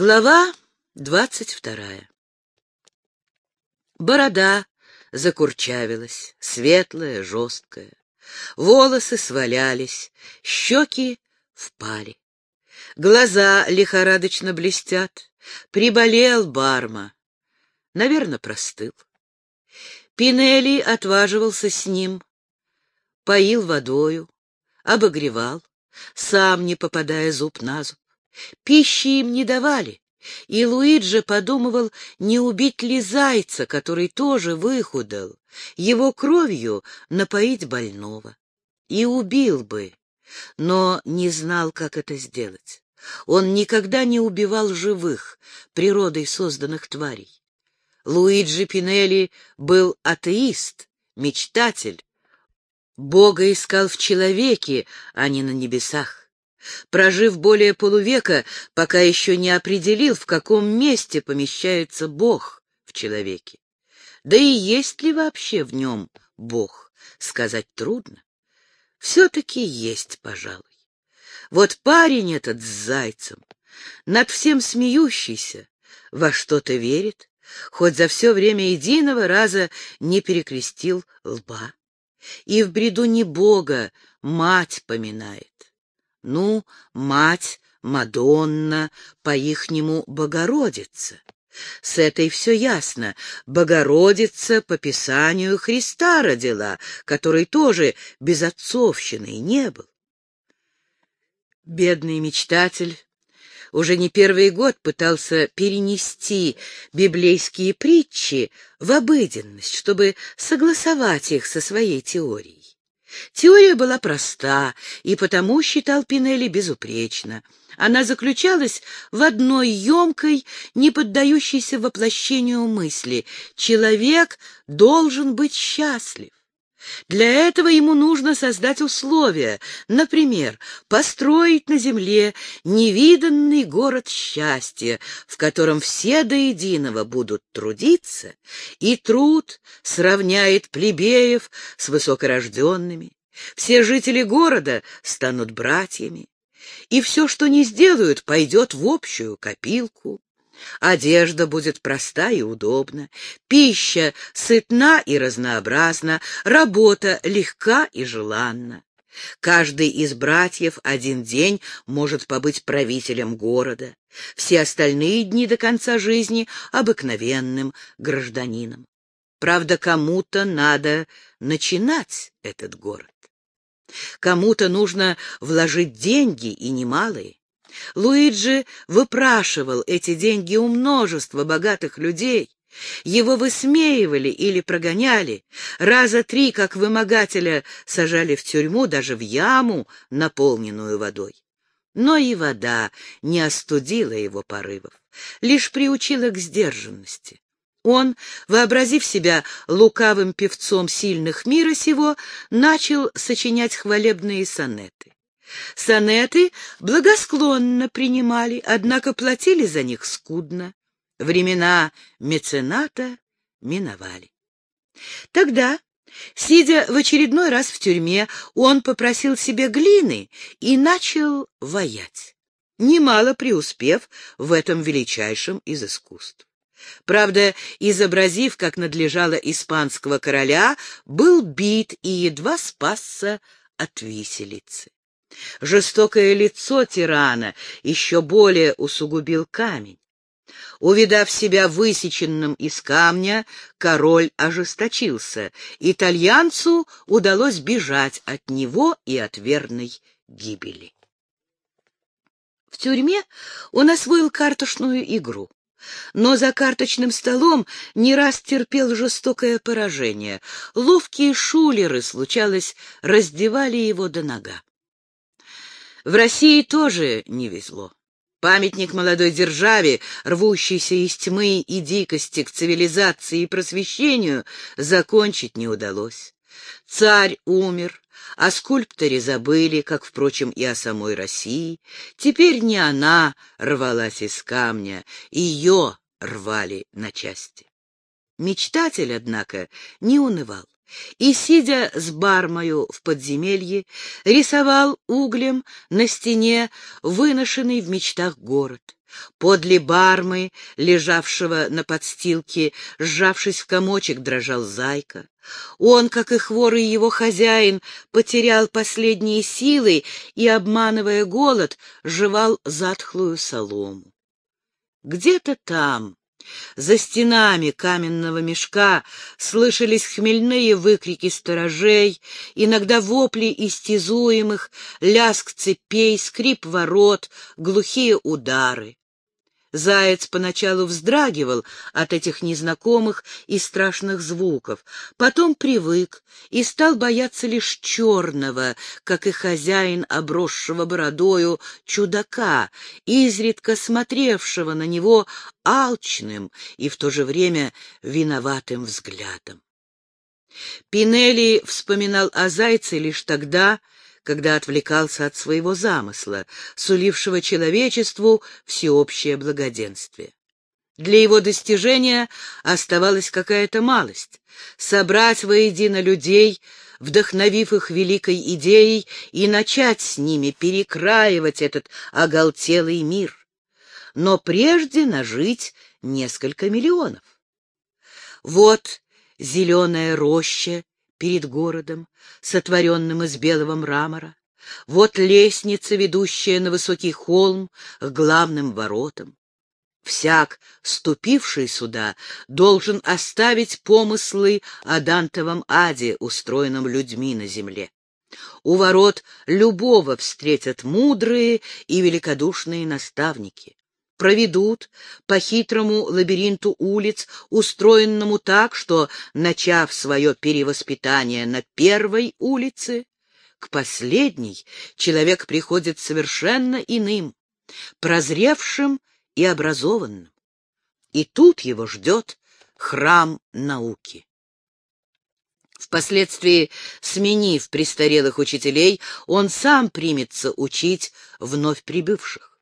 Глава двадцать вторая Борода закурчавилась, светлая, жесткая. Волосы свалялись, щеки впали. Глаза лихорадочно блестят. Приболел Барма. Наверное, простыл. Пинелли отваживался с ним, поил водою, обогревал, сам не попадая зуб на зуб. Пищи им не давали, и Луиджи подумывал, не убить ли зайца, который тоже выхудал, его кровью напоить больного. И убил бы, но не знал, как это сделать. Он никогда не убивал живых, природой созданных тварей. Луиджи Пинелли был атеист, мечтатель. Бога искал в человеке, а не на небесах. Прожив более полувека, пока еще не определил, в каком месте помещается Бог в человеке. Да и есть ли вообще в нем Бог, сказать трудно. Все-таки есть, пожалуй. Вот парень этот с зайцем, над всем смеющийся, во что-то верит, хоть за все время единого раза не перекрестил лба. И в бреду не Бога, мать поминает. Ну, мать, Мадонна, по-ихнему Богородица. С этой все ясно. Богородица по Писанию Христа родила, который тоже без отцовщины не был. Бедный мечтатель уже не первый год пытался перенести библейские притчи в обыденность, чтобы согласовать их со своей теорией. Теория была проста, и потому считал Пинелли безупречно. Она заключалась в одной емкой, не поддающейся воплощению мысли. Человек должен быть счастлив. Для этого ему нужно создать условия, например, построить на земле невиданный город счастья, в котором все до единого будут трудиться, и труд сравняет плебеев с высокорожденными. Все жители города станут братьями, и все, что не сделают, пойдет в общую копилку. Одежда будет проста и удобна, пища сытна и разнообразна, работа легка и желанна. Каждый из братьев один день может побыть правителем города, все остальные дни до конца жизни — обыкновенным гражданином. Правда, кому-то надо начинать этот город. Кому-то нужно вложить деньги, и немалые. Луиджи выпрашивал эти деньги у множества богатых людей. Его высмеивали или прогоняли. Раза три, как вымогателя, сажали в тюрьму, даже в яму, наполненную водой. Но и вода не остудила его порывов, лишь приучила к сдержанности. Он, вообразив себя лукавым певцом сильных мира сего, начал сочинять хвалебные сонеты. Сонеты благосклонно принимали, однако платили за них скудно. Времена мецената миновали. Тогда, сидя в очередной раз в тюрьме, он попросил себе глины и начал ваять, немало преуспев в этом величайшем из искусств. Правда, изобразив, как надлежало испанского короля, был бит и едва спасся от виселицы. Жестокое лицо тирана еще более усугубил камень. Увидав себя высеченным из камня, король ожесточился. Итальянцу удалось бежать от него и от верной гибели. В тюрьме он освоил карточную игру. Но за карточным столом не раз терпел жестокое поражение. Ловкие шулеры, случалось, раздевали его до нога. В России тоже не везло. Памятник молодой державе, рвущейся из тьмы и дикости к цивилизации и просвещению, закончить не удалось. Царь умер, о скульпторе забыли, как, впрочем, и о самой России. Теперь не она рвалась из камня, ее рвали на части. Мечтатель, однако, не унывал и, сидя с бармою в подземелье, рисовал углем на стене выношенный в мечтах город. Подле бармы, лежавшего на подстилке, сжавшись в комочек, дрожал зайка. Он, как и хворый его хозяин, потерял последние силы и, обманывая голод, жевал затхлую солому. Где-то там, за стенами каменного мешка слышались хмельные выкрики сторожей, иногда вопли истязуемых, лязг цепей, скрип ворот, глухие удары. Заяц поначалу вздрагивал от этих незнакомых и страшных звуков, потом привык и стал бояться лишь черного, как и хозяин, обросшего бородою, чудака, изредка смотревшего на него алчным и в то же время виноватым взглядом. Пинелли вспоминал о зайце лишь тогда, когда отвлекался от своего замысла, сулившего человечеству всеобщее благоденствие. Для его достижения оставалась какая-то малость — собрать воедино людей, вдохновив их великой идеей, и начать с ними перекраивать этот оголтелый мир. Но прежде нажить несколько миллионов. Вот зеленая роща перед городом, сотворенным из белого мрамора. Вот лестница, ведущая на высокий холм к главным воротам. Всяк, ступивший сюда, должен оставить помыслы о Дантовом аде, устроенном людьми на земле. У ворот любого встретят мудрые и великодушные наставники проведут по хитрому лабиринту улиц, устроенному так, что, начав свое перевоспитание на первой улице, к последней человек приходит совершенно иным, прозревшим и образованным. И тут его ждет храм науки. Впоследствии, сменив престарелых учителей, он сам примется учить вновь прибывших.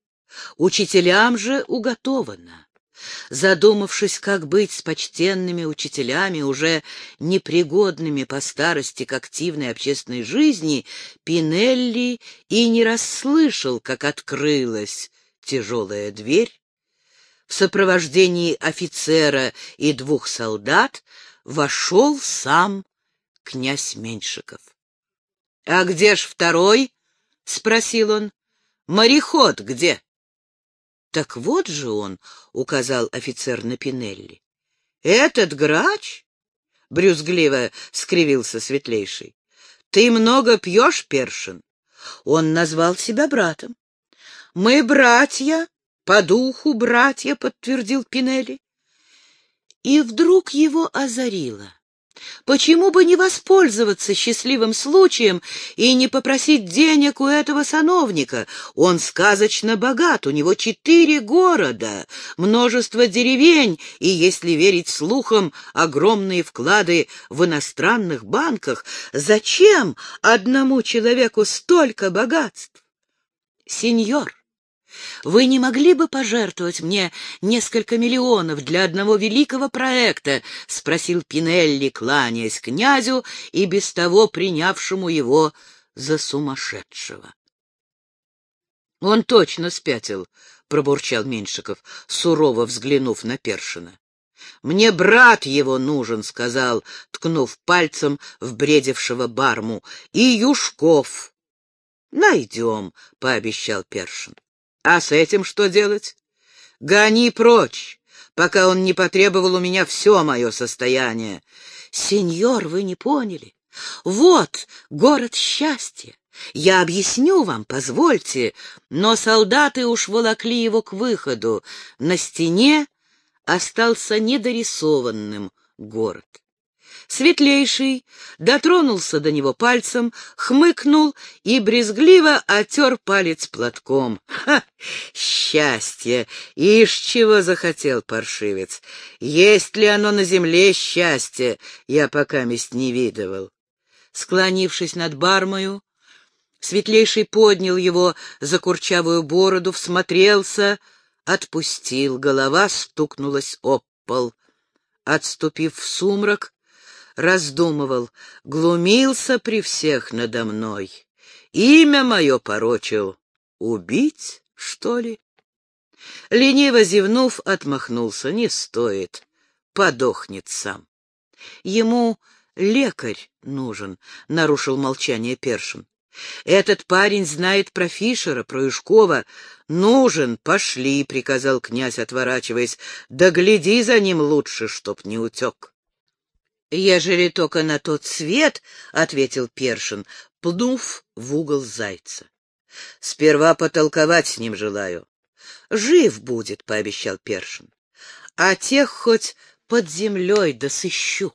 Учителям же уготовано. Задумавшись, как быть с почтенными учителями, уже непригодными по старости к активной общественной жизни, Пинелли и не расслышал, как открылась тяжелая дверь. В сопровождении офицера и двух солдат вошел сам князь Меньшиков. — А где ж второй? — спросил он. — Мореход где? Так вот же он, — указал офицер на Пинелли. — Этот грач? — брюзгливо скривился светлейший. — Ты много пьешь, Першин? Он назвал себя братом. — Мы братья, по духу братья, — подтвердил Пинелли. И вдруг его озарило. Почему бы не воспользоваться счастливым случаем и не попросить денег у этого сановника? Он сказочно богат, у него четыре города, множество деревень и, если верить слухам, огромные вклады в иностранных банках. Зачем одному человеку столько богатств? Сеньор, вы не могли бы пожертвовать мне несколько миллионов для одного великого проекта? — спросил Пинелли, кланяясь князю и без того принявшему его за сумасшедшего. — Он точно спятил, — пробурчал Меньшиков, сурово взглянув на Першина. — Мне брат его нужен, — сказал, ткнув пальцем в бредевшего барму, — и Юшков. — Найдем, — пообещал Першин. А с этим что делать? Гони прочь, пока он не потребовал у меня все мое состояние. Сеньор, вы не поняли. Вот город счастья. Я объясню вам, позвольте, но солдаты уж волокли его к выходу. На стене остался недорисованным город. Светлейший дотронулся до него пальцем, хмыкнул и брезгливо отер палец платком. Ха! Счастье! Ишь, чего захотел паршивец! Есть ли оно на земле счастье, я пока месть не видывал. Склонившись над бармою, Светлейший поднял его за курчавую бороду, всмотрелся, отпустил, голова стукнулась об пол. Отступив в сумрак, раздумывал, глумился при всех надо мной. Имя мое порочил. Убить, что ли? Лениво зевнув, отмахнулся. Не стоит. Подохнет сам. Ему лекарь нужен, — нарушил молчание Першин. Этот парень знает про Фишера, про Юшкова. Нужен, пошли, — приказал князь, отворачиваясь. Да гляди за ним лучше, чтоб не утек. «Ежели только на тот свет», — ответил Першин, пнув в угол зайца. «Сперва потолковать с ним желаю». «Жив будет», — пообещал Першин. «А тех хоть под землей досыщу».